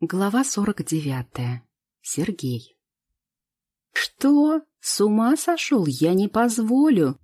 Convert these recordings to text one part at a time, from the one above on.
Глава сорок девятая. Сергей. «Что? С ума сошел? Я не позволю!»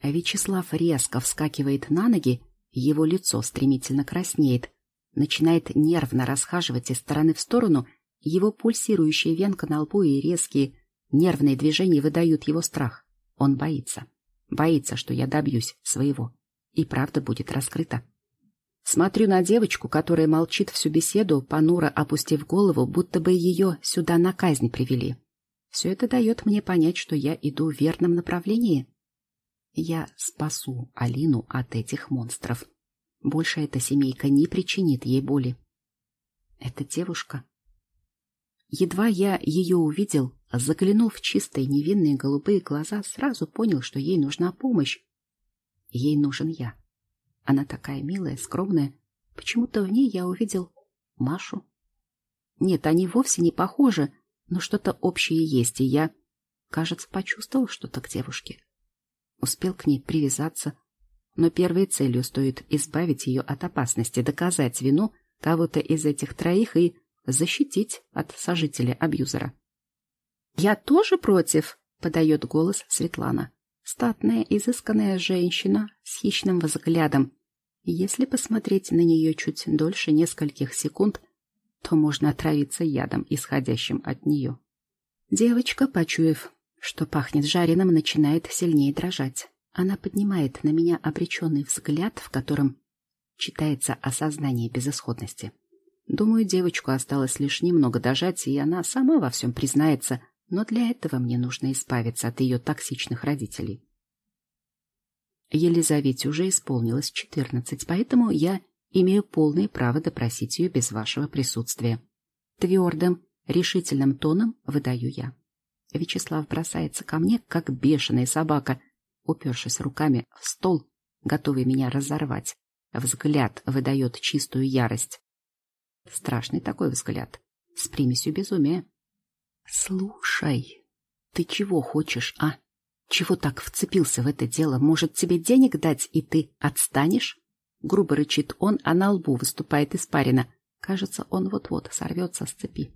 А Вячеслав резко вскакивает на ноги, его лицо стремительно краснеет, начинает нервно расхаживать из стороны в сторону, его пульсирующая венка на лбу и резкие нервные движения выдают его страх. Он боится. Боится, что я добьюсь своего. И правда будет раскрыта. Смотрю на девочку, которая молчит всю беседу, понуро опустив голову, будто бы ее сюда на казнь привели. Все это дает мне понять, что я иду в верном направлении. Я спасу Алину от этих монстров. Больше эта семейка не причинит ей боли. Эта девушка... Едва я ее увидел, заглянул в чистые невинные голубые глаза, сразу понял, что ей нужна помощь. Ей нужен я. Она такая милая, скромная. Почему-то в ней я увидел Машу. Нет, они вовсе не похожи, но что-то общее есть, и я, кажется, почувствовал что-то к девушке. Успел к ней привязаться, но первой целью стоит избавить ее от опасности, доказать вину кого-то из этих троих и защитить от сожителя-абьюзера. «Я тоже против», — подает голос Светлана. Статная, изысканная женщина с хищным взглядом. Если посмотреть на нее чуть дольше нескольких секунд, то можно отравиться ядом, исходящим от нее. Девочка, почуяв, что пахнет жареным, начинает сильнее дрожать. Она поднимает на меня обреченный взгляд, в котором читается осознание безысходности. Думаю, девочку осталось лишь немного дожать, и она сама во всем признается, но для этого мне нужно избавиться от ее токсичных родителей. Елизавете уже исполнилось четырнадцать, поэтому я имею полное право допросить ее без вашего присутствия. Твердым, решительным тоном выдаю я. Вячеслав бросается ко мне, как бешеная собака, упершись руками в стол, готовый меня разорвать. Взгляд выдает чистую ярость. Страшный такой взгляд, с примесью безумия. Слушай, ты чего хочешь, а? Чего так вцепился в это дело? Может, тебе денег дать, и ты отстанешь? Грубо рычит он, а на лбу выступает испарина. Кажется, он вот-вот сорвется с цепи.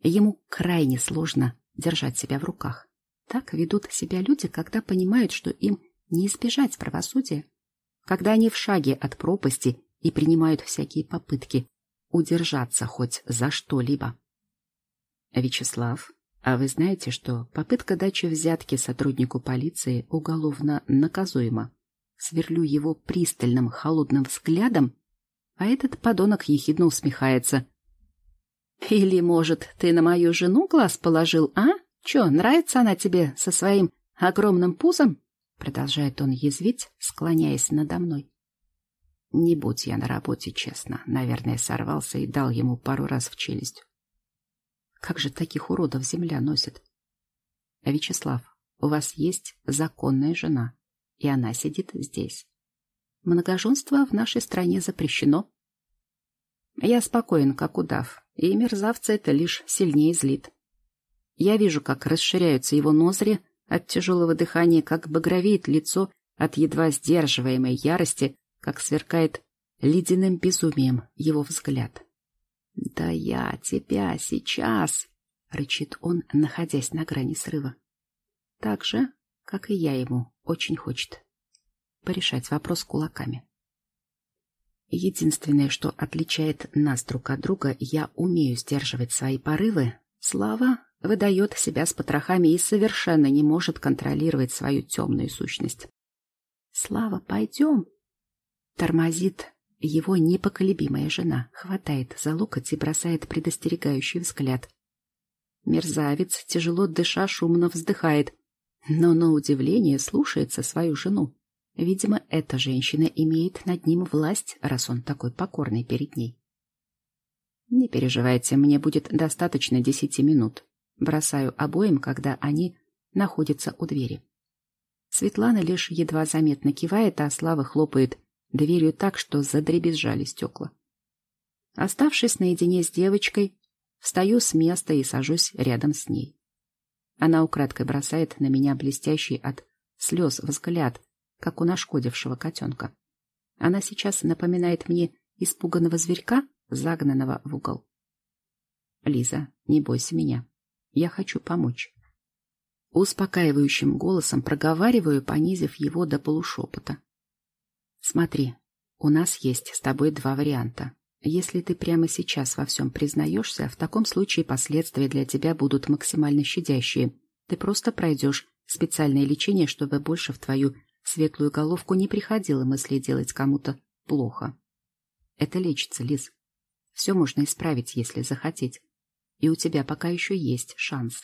Ему крайне сложно держать себя в руках. Так ведут себя люди, когда понимают, что им не избежать правосудия. Когда они в шаге от пропасти и принимают всякие попытки удержаться хоть за что-либо. Вячеслав, а вы знаете, что попытка дачи взятки сотруднику полиции уголовно наказуема? Сверлю его пристальным холодным взглядом, а этот подонок ехидно усмехается. Или, может, ты на мою жену глаз положил, а? Чё, нравится она тебе со своим огромным пузом? Продолжает он язвить, склоняясь надо мной. Не будь я на работе, честно. Наверное, сорвался и дал ему пару раз в челюсть. Как же таких уродов земля носит? Вячеслав, у вас есть законная жена, и она сидит здесь. Многоженство в нашей стране запрещено. Я спокоен, как удав, и мерзавца это лишь сильнее злит. Я вижу, как расширяются его ноздри от тяжелого дыхания, как багровеет лицо от едва сдерживаемой ярости, как сверкает ледяным безумием его взгляд. «Да я тебя сейчас!» — рычит он, находясь на грани срыва. Так же, как и я ему, очень хочет порешать вопрос кулаками. Единственное, что отличает нас друг от друга, я умею сдерживать свои порывы. Слава выдает себя с потрохами и совершенно не может контролировать свою темную сущность. «Слава, пойдем!» Тормозит его непоколебимая жена хватает за локоть и бросает предостерегающий взгляд. Мерзавец, тяжело дыша, шумно вздыхает, но на удивление слушается свою жену. Видимо, эта женщина имеет над ним власть, раз он такой покорный перед ней. Не переживайте, мне будет достаточно десяти минут. Бросаю обоим, когда они находятся у двери. Светлана лишь едва заметно кивает, а Слава хлопает дверью так, что задребезжали стекла. Оставшись наедине с девочкой, встаю с места и сажусь рядом с ней. Она украдкой бросает на меня блестящий от слез взгляд, как у нашкодившего котенка. Она сейчас напоминает мне испуганного зверька, загнанного в угол. Лиза, не бойся меня. Я хочу помочь. Успокаивающим голосом проговариваю, понизив его до полушепота. Смотри, у нас есть с тобой два варианта. Если ты прямо сейчас во всем признаешься, в таком случае последствия для тебя будут максимально щадящие. Ты просто пройдешь специальное лечение, чтобы больше в твою светлую головку не приходило мысли делать кому-то плохо. Это лечится, Лиз. Все можно исправить, если захотеть. И у тебя пока еще есть шанс.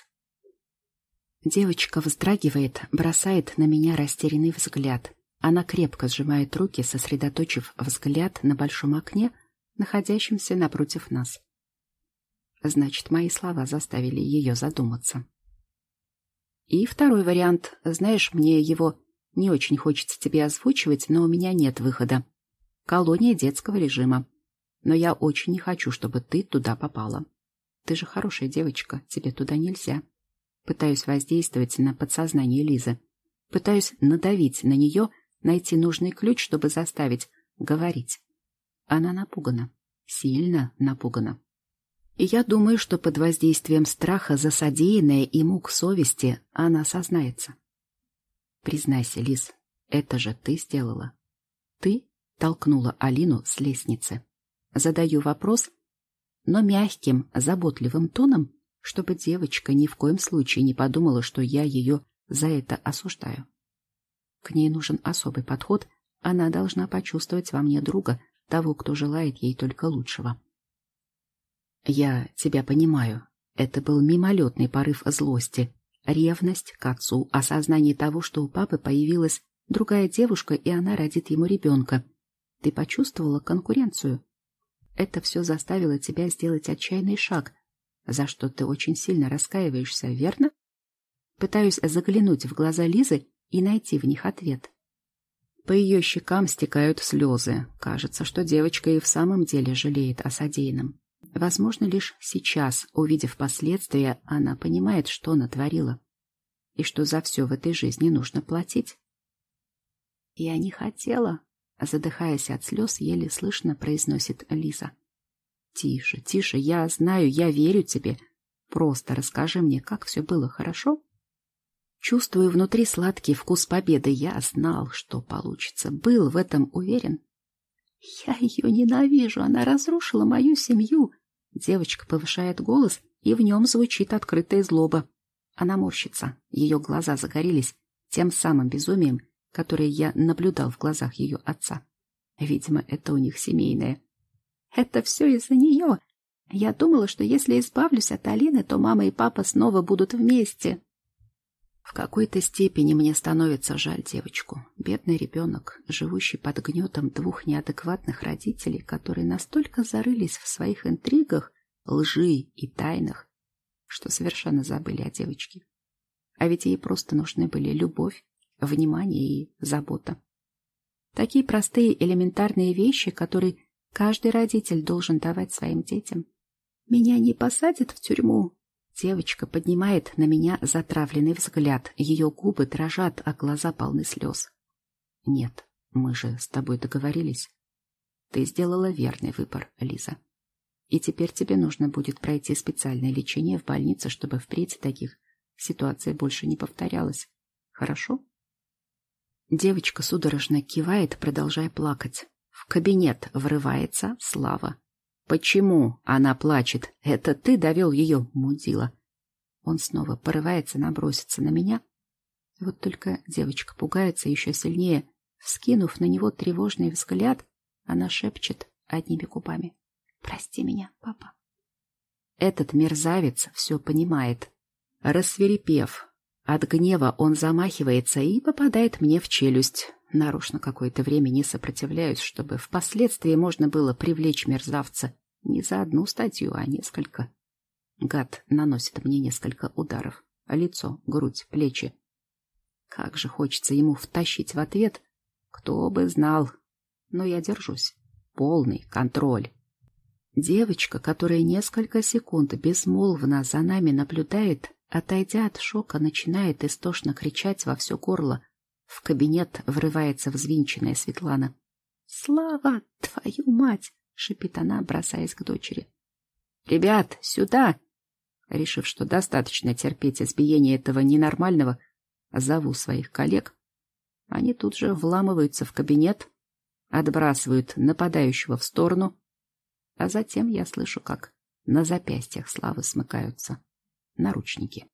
Девочка вздрагивает, бросает на меня растерянный взгляд. Она крепко сжимает руки, сосредоточив взгляд на большом окне, находящемся напротив нас. Значит, мои слова заставили ее задуматься. И второй вариант. Знаешь, мне его не очень хочется тебе озвучивать, но у меня нет выхода. Колония детского режима. Но я очень не хочу, чтобы ты туда попала. Ты же хорошая девочка, тебе туда нельзя. Пытаюсь воздействовать на подсознание Лизы. Пытаюсь надавить на нее, найти нужный ключ, чтобы заставить говорить. Она напугана. Сильно напугана. И я думаю, что под воздействием страха за содеянное и мук совести она сознается. Признайся, Лиз, это же ты сделала. Ты толкнула Алину с лестницы. Задаю вопрос, но мягким, заботливым тоном, чтобы девочка ни в коем случае не подумала, что я ее за это осуждаю. К ней нужен особый подход, она должна почувствовать во мне друга, того, кто желает ей только лучшего. Я тебя понимаю. Это был мимолетный порыв злости, ревность к отцу, осознание того, что у папы появилась другая девушка, и она родит ему ребенка. Ты почувствовала конкуренцию. Это все заставило тебя сделать отчаянный шаг, за что ты очень сильно раскаиваешься, верно? Пытаюсь заглянуть в глаза Лизы и найти в них ответ. По ее щекам стекают слезы. Кажется, что девочка и в самом деле жалеет о содеянном. Возможно, лишь сейчас, увидев последствия, она понимает, что натворила. И что за все в этой жизни нужно платить. «Я не хотела», — задыхаясь от слез, еле слышно произносит Лиза. «Тише, тише, я знаю, я верю тебе. Просто расскажи мне, как все было, хорошо?» Чувствую внутри сладкий вкус победы. Я знал, что получится. Был в этом уверен. «Я ее ненавижу. Она разрушила мою семью». Девочка повышает голос, и в нем звучит открытая злоба. Она морщится. Ее глаза загорелись тем самым безумием, которое я наблюдал в глазах ее отца. Видимо, это у них семейное. Это все из-за нее. Я думала, что если избавлюсь от Алины, то мама и папа снова будут вместе. В какой-то степени мне становится жаль девочку. Бедный ребенок, живущий под гнетом двух неадекватных родителей, которые настолько зарылись в своих интригах, лжи и тайнах, что совершенно забыли о девочке. А ведь ей просто нужны были любовь, внимание и забота. Такие простые элементарные вещи, которые каждый родитель должен давать своим детям. Меня не посадят в тюрьму, Девочка поднимает на меня затравленный взгляд. Ее губы дрожат, а глаза полны слез. Нет, мы же с тобой договорились. Ты сделала верный выбор, Лиза. И теперь тебе нужно будет пройти специальное лечение в больнице, чтобы впредь таких ситуаций больше не повторялось. Хорошо? Девочка судорожно кивает, продолжая плакать. В кабинет врывается Слава. Почему она плачет? Это ты довел ее, мудила. Он снова порывается наброситься на меня. Вот только девочка пугается еще сильнее. Вскинув на него тревожный взгляд, она шепчет одними губами. «Прости меня, папа». Этот мерзавец все понимает. Рассверепев, от гнева он замахивается и попадает мне в челюсть. Нарочно какое-то время не сопротивляюсь, чтобы впоследствии можно было привлечь мерзавца не за одну статью, а несколько. Гад наносит мне несколько ударов. Лицо, грудь, плечи. Как же хочется ему втащить в ответ. Кто бы знал. Но я держусь. Полный контроль. Девочка, которая несколько секунд безмолвно за нами наблюдает, отойдя от шока, начинает истошно кричать во все горло. В кабинет врывается взвинченная Светлана. «Слава, твою мать! — шипит она, бросаясь к дочери. «Ребят, сюда!» Решив, что достаточно терпеть избиение этого ненормального, зову своих коллег. Они тут же вламываются в кабинет, отбрасывают нападающего в сторону, а затем я слышу, как на запястьях Славы смыкаются наручники.